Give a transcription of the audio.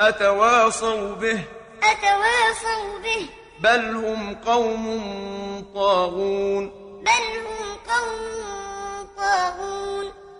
أتواصوا به. أتواصوا به. بل هم قوم طاغون. بل هم قوم